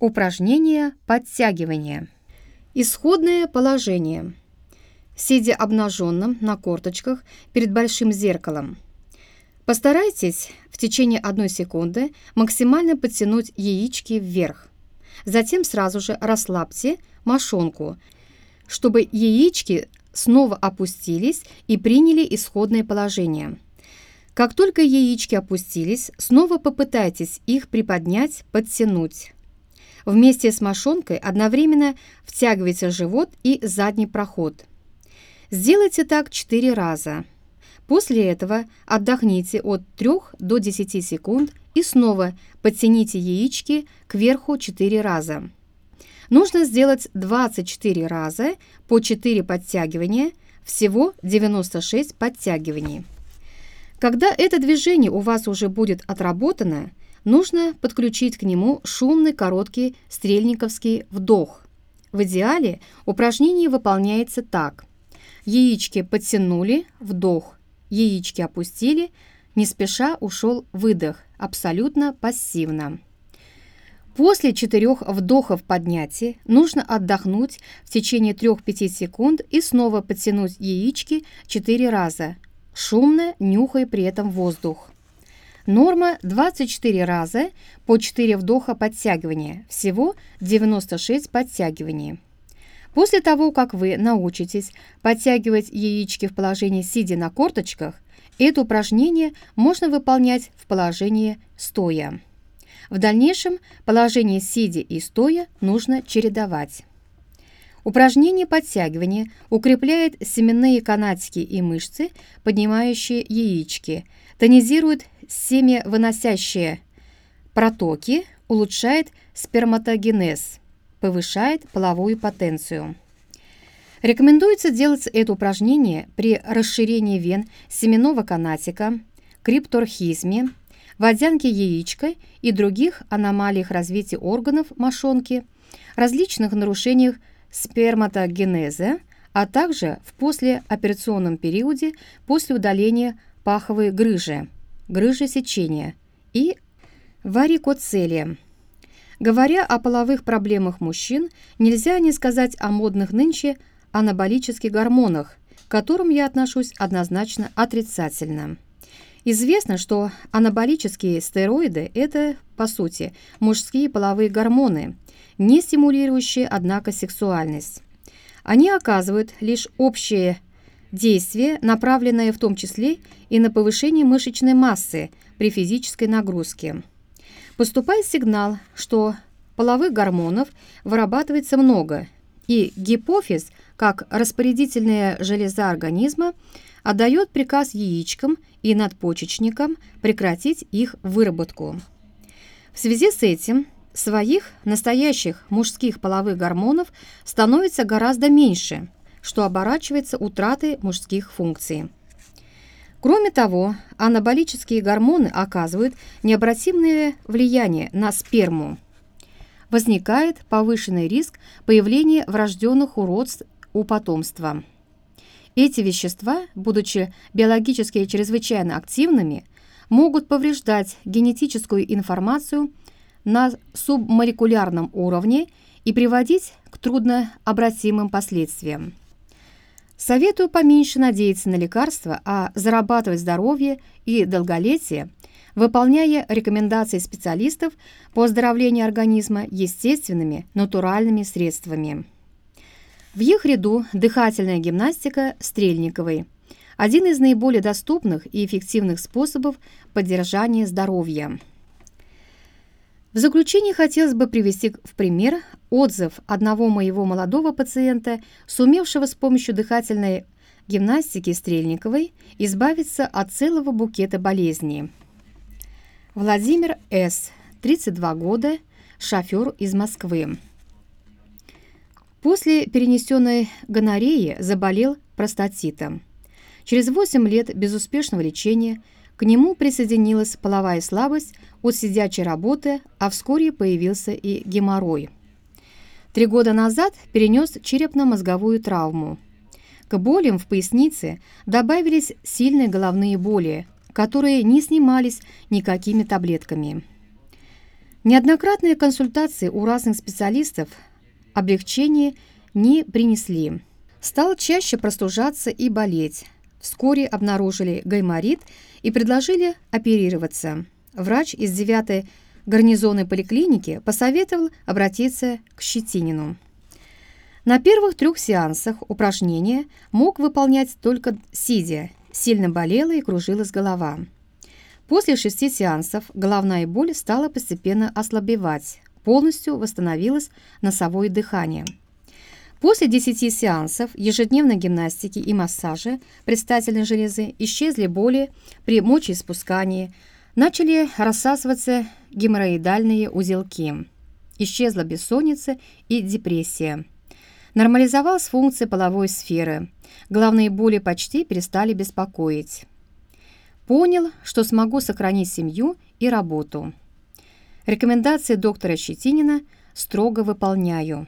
Упражнение подтягивания. Исходное положение. Сидя обнаженным на корточках перед большим зеркалом. Постарайтесь в течение одной секунды максимально подтянуть яички вверх. Затем сразу же расслабьте мошонку, чтобы яички снова опустились и приняли исходное положение. Как только яички опустились, снова попытайтесь их приподнять, подтянуть. Вместе с мошонкой одновременно втягивайте живот и задний проход. Сделайте так 4 раза. После этого отдохните от 3 до 10 секунд и снова подтяните яички кверху 4 раза. Нужно сделать 24 раза по 4 подтягивания, всего 96 подтягиваний. Когда это движение у вас уже будет отработано, нужно подключить к нему шумный короткий стрельниковский вдох. В идеале упражнение выполняется так. Яички подтянули, вдох, яички опустили, не спеша ушел выдох, абсолютно пассивно. После четырех вдохов поднятия нужно отдохнуть в течение 3-5 секунд и снова подтянуть яички 4 раза, шумно нюхая при этом воздух. Норма 24 раза по 4 вдоха подтягивания, всего 96 подтягиваний. После того, как вы научитесь подтягивать яички в положении сидя на корточках, это упражнение можно выполнять в положении стоя. В дальнейшем положение сидя и стоя нужно чередовать. Упражнение подтягивания укрепляет семенные канатики и мышцы, поднимающие яички, тонизирует семявыносящие протоки, улучшает сперматогенез, повышает половую потенцию. Рекомендуется делать это упражнение при расширении вен семенного канатика, крипторхизме, водянке яичка и других аномалиях развития органов мошонки, различных нарушениях сперматогенеза, а также в послеоперационном периоде после удаления паховой грыжи, грыжи сечения и варикоцелия. Говоря о половых проблемах мужчин, нельзя не сказать о модных нынче анаболических гормонах, к которым я отношусь однозначно отрицательно. Известно, что анаболические стероиды – это, по сути, мужские половые гормоны, не стимулирующие, однако, сексуальность. Они оказывают лишь общее действие, направленное в том числе и на повышение мышечной массы при физической нагрузке. Поступает сигнал, что половых гормонов вырабатывается много, и гипофиз, как распорядительная железа организма, отдает приказ яичкам и надпочечникам прекратить их выработку. В связи с этим своих настоящих мужских половых гормонов становится гораздо меньше, что оборачивается утратой мужских функций. Кроме того, анаболические гормоны оказывают необратимое влияние на сперму. Возникает повышенный риск появления врожденных уродств у потомства. Эти вещества, будучи биологически чрезвычайно активными, могут повреждать генетическую информацию на субмолекулярном уровне и приводить к труднообратимым последствиям. Советую поменьше надеяться на лекарства, а зарабатывать здоровье и долголетие, выполняя рекомендации специалистов по оздоровлению организма естественными, натуральными средствами. В их ряду дыхательная гимнастика Стрельниковой – один из наиболее доступных и эффективных способов поддержания здоровья. В заключение хотелось бы привести в пример отзыв одного моего молодого пациента, сумевшего с помощью дыхательной гимнастики Стрельниковой избавиться от целого букета болезней. Владимир С., 32 года, шофер из Москвы. После перенесенной гонореи заболел простатитом. Через 8 лет безуспешного лечения к нему присоединилась половая слабость от сидячей работы, а вскоре появился и геморрой. Три года назад перенес черепно-мозговую травму. К болям в пояснице добавились сильные головные боли, которые не снимались никакими таблетками. Неоднократные консультации у разных специалистов облегчения не принесли. Стал чаще простужаться и болеть. Вскоре обнаружили гайморит и предложили оперироваться. Врач из 9 гарнизонной поликлиники посоветовал обратиться к Щетинину. На первых трех сеансах упражнения мог выполнять только сидя, сильно болела и кружилась голова. После шести сеансов головная боль стала постепенно ослабевать, полностью восстановилось носовое дыхание. После 10 сеансов ежедневной гимнастики и массажа предстательной железы исчезли боли при мочеиспускании, начали рассасываться геморроидальные узелки. Исчезла бессонница и депрессия. Нормализовалась функция половой сферы. Главные боли почти перестали беспокоить. Понял, что смогу сохранить семью и работу. Рекомендации доктора Щетинина строго выполняю.